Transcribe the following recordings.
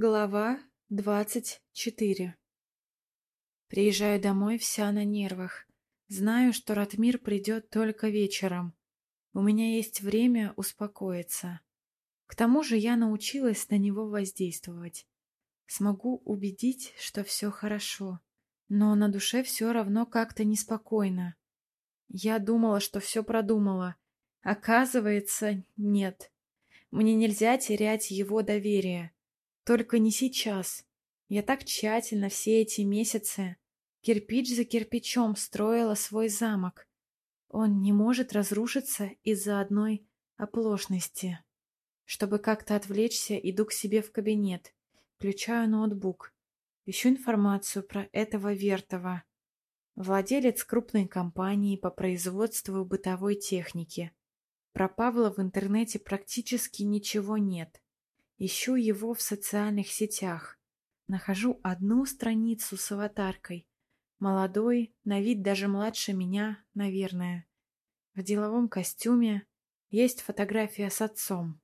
Глава двадцать четыре Приезжаю домой вся на нервах. Знаю, что Ратмир придет только вечером. У меня есть время успокоиться. К тому же я научилась на него воздействовать. Смогу убедить, что все хорошо. Но на душе все равно как-то неспокойно. Я думала, что все продумала. Оказывается, нет. Мне нельзя терять его доверие. Только не сейчас. Я так тщательно все эти месяцы, кирпич за кирпичом, строила свой замок. Он не может разрушиться из-за одной оплошности. Чтобы как-то отвлечься, иду к себе в кабинет, включаю ноутбук, ищу информацию про этого Вертова. Владелец крупной компании по производству бытовой техники. Про Павла в интернете практически ничего нет. Ищу его в социальных сетях. Нахожу одну страницу с аватаркой. Молодой, на вид даже младше меня, наверное. В деловом костюме есть фотография с отцом.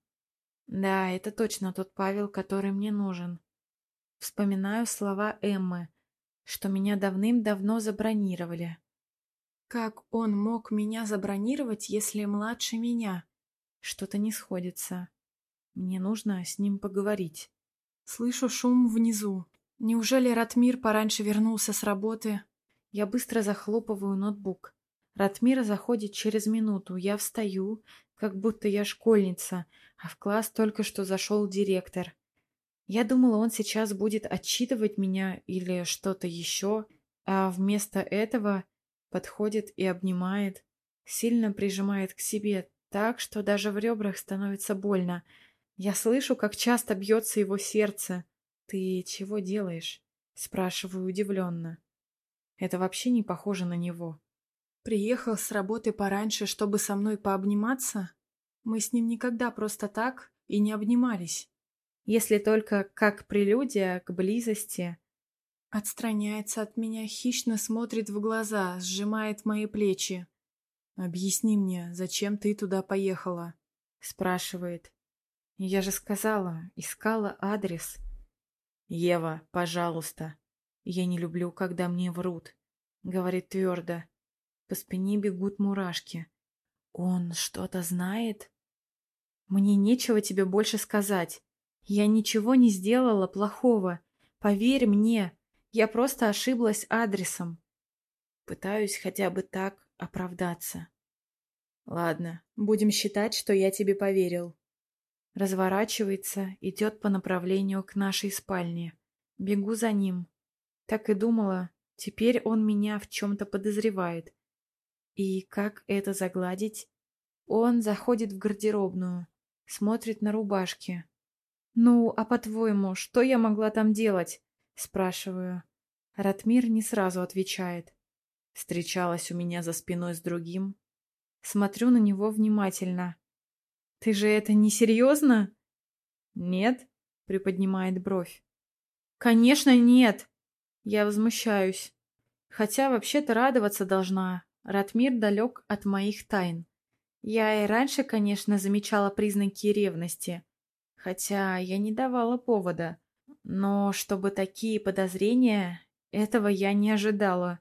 Да, это точно тот Павел, который мне нужен. Вспоминаю слова Эммы, что меня давным-давно забронировали. Как он мог меня забронировать, если младше меня? Что-то не сходится. Мне нужно с ним поговорить. Слышу шум внизу. Неужели Ратмир пораньше вернулся с работы? Я быстро захлопываю ноутбук. Ратмир заходит через минуту. Я встаю, как будто я школьница, а в класс только что зашел директор. Я думала, он сейчас будет отчитывать меня или что-то еще, а вместо этого подходит и обнимает, сильно прижимает к себе так, что даже в ребрах становится больно — я слышу, как часто бьется его сердце. «Ты чего делаешь?» — спрашиваю удивленно. Это вообще не похоже на него. Приехал с работы пораньше, чтобы со мной пообниматься? Мы с ним никогда просто так и не обнимались. Если только как прелюдия к близости. Отстраняется от меня, хищно смотрит в глаза, сжимает мои плечи. «Объясни мне, зачем ты туда поехала?» — спрашивает. Я же сказала, искала адрес. Ева, пожалуйста. Я не люблю, когда мне врут. Говорит твердо. По спине бегут мурашки. Он что-то знает? Мне нечего тебе больше сказать. Я ничего не сделала плохого. Поверь мне, я просто ошиблась адресом. Пытаюсь хотя бы так оправдаться. Ладно, будем считать, что я тебе поверил. Разворачивается, идет по направлению к нашей спальне. Бегу за ним. Так и думала, теперь он меня в чем-то подозревает. И как это загладить? Он заходит в гардеробную, смотрит на рубашки. «Ну, а по-твоему, что я могла там делать?» Спрашиваю. Ратмир не сразу отвечает. Встречалась у меня за спиной с другим. Смотрю на него внимательно. Ты же это не серьезно? Нет, приподнимает бровь. Конечно, нет. Я возмущаюсь. Хотя вообще-то радоваться должна. Ратмир далек от моих тайн. Я и раньше, конечно, замечала признаки ревности. Хотя я не давала повода. Но чтобы такие подозрения, этого я не ожидала.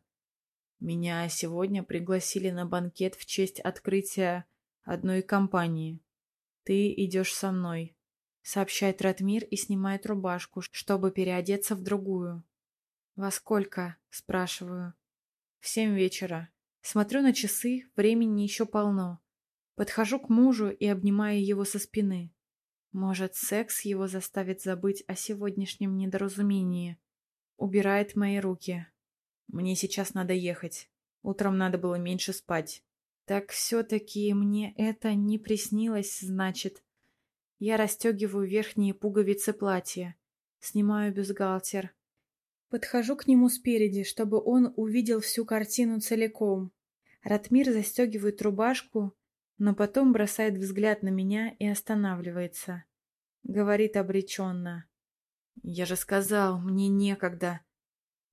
Меня сегодня пригласили на банкет в честь открытия одной компании. «Ты идешь со мной», — сообщает Ратмир и снимает рубашку, чтобы переодеться в другую. «Во сколько?» — спрашиваю. «В семь вечера. Смотрю на часы, времени еще полно. Подхожу к мужу и обнимаю его со спины. Может, секс его заставит забыть о сегодняшнем недоразумении. Убирает мои руки. Мне сейчас надо ехать. Утром надо было меньше спать. Так все-таки мне это не приснилось, значит. Я расстегиваю верхние пуговицы платья, снимаю бюстгальтер. Подхожу к нему спереди, чтобы он увидел всю картину целиком. Ратмир застегивает рубашку, но потом бросает взгляд на меня и останавливается. Говорит обреченно. «Я же сказал, мне некогда.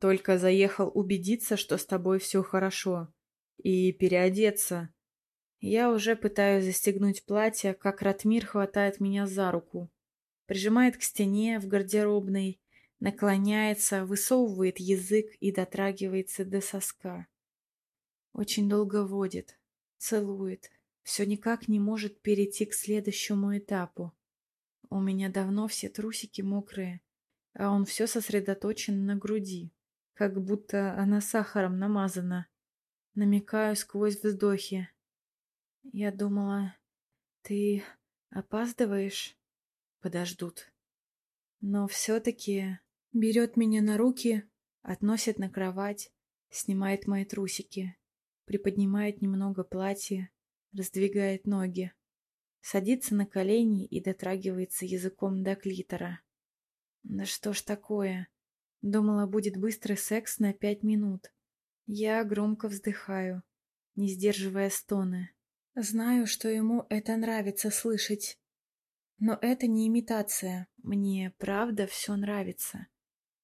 Только заехал убедиться, что с тобой все хорошо и переодеться. Я уже пытаюсь застегнуть платье, как Ратмир хватает меня за руку. прижимает к стене в гардеробной, наклоняется, высовывает язык и дотрагивается до соска. Очень долго водит, целует, все никак не может перейти к следующему этапу. У меня давно все трусики мокрые, а он все сосредоточен на груди, как будто она сахаром намазана. Намекаю сквозь вздохи. Я думала, ты опаздываешь? Подождут. Но все-таки берет меня на руки, относит на кровать, снимает мои трусики, приподнимает немного платье, раздвигает ноги, садится на колени и дотрагивается языком до клитора. Да что ж такое? Думала, будет быстрый секс на пять минут. Я громко вздыхаю, не сдерживая стоны. Знаю, что ему это нравится слышать. Но это не имитация. Мне правда все нравится.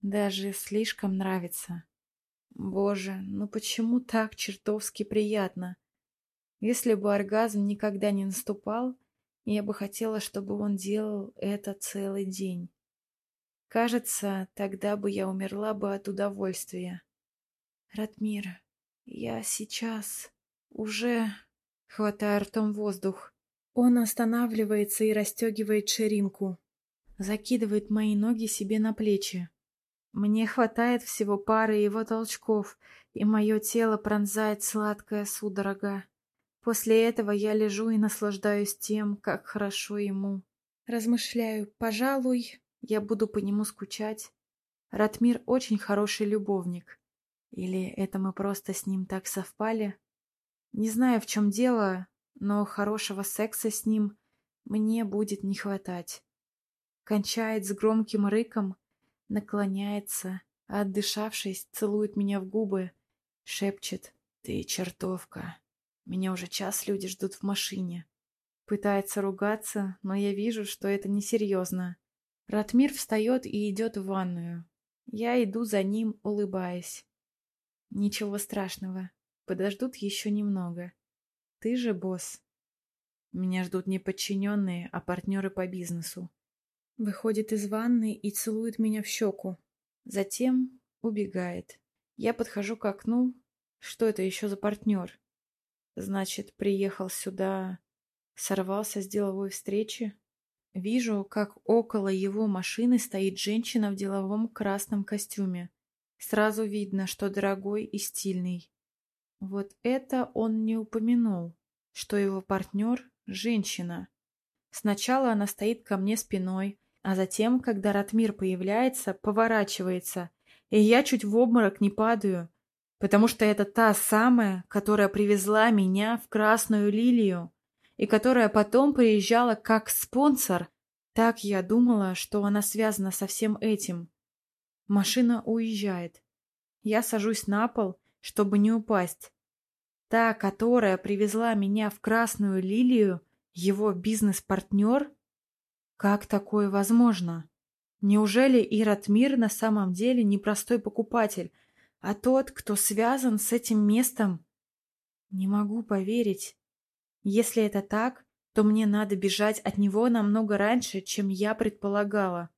Даже слишком нравится. Боже, ну почему так чертовски приятно? Если бы оргазм никогда не наступал, я бы хотела, чтобы он делал это целый день. Кажется, тогда бы я умерла бы от удовольствия. Ратмир, я сейчас уже... Хватая ртом воздух. Он останавливается и расстегивает ширинку. Закидывает мои ноги себе на плечи. Мне хватает всего пары его толчков, и мое тело пронзает сладкая судорога. После этого я лежу и наслаждаюсь тем, как хорошо ему. Размышляю, пожалуй, я буду по нему скучать. Ратмир очень хороший любовник. Или это мы просто с ним так совпали? Не знаю, в чем дело, но хорошего секса с ним мне будет не хватать. Кончает с громким рыком, наклоняется, а отдышавшись, целует меня в губы, шепчет «Ты чертовка». Меня уже час люди ждут в машине. Пытается ругаться, но я вижу, что это несерьезно. Ратмир встает и идет в ванную. Я иду за ним, улыбаясь. Ничего страшного. Подождут еще немного. Ты же босс. Меня ждут не подчиненные, а партнеры по бизнесу. Выходит из ванны и целует меня в щеку. Затем убегает. Я подхожу к окну. Что это еще за партнер? Значит, приехал сюда, сорвался с деловой встречи. Вижу, как около его машины стоит женщина в деловом красном костюме. Сразу видно, что дорогой и стильный. Вот это он не упомянул, что его партнер – женщина. Сначала она стоит ко мне спиной, а затем, когда Ратмир появляется, поворачивается, и я чуть в обморок не падаю, потому что это та самая, которая привезла меня в Красную Лилию и которая потом приезжала как спонсор. Так я думала, что она связана со всем этим. Машина уезжает. Я сажусь на пол, чтобы не упасть. Та, которая привезла меня в Красную Лилию, его бизнес-партнер? Как такое возможно? Неужели Иратмир на самом деле непростой покупатель, а тот, кто связан с этим местом. Не могу поверить. Если это так, то мне надо бежать от него намного раньше, чем я предполагала.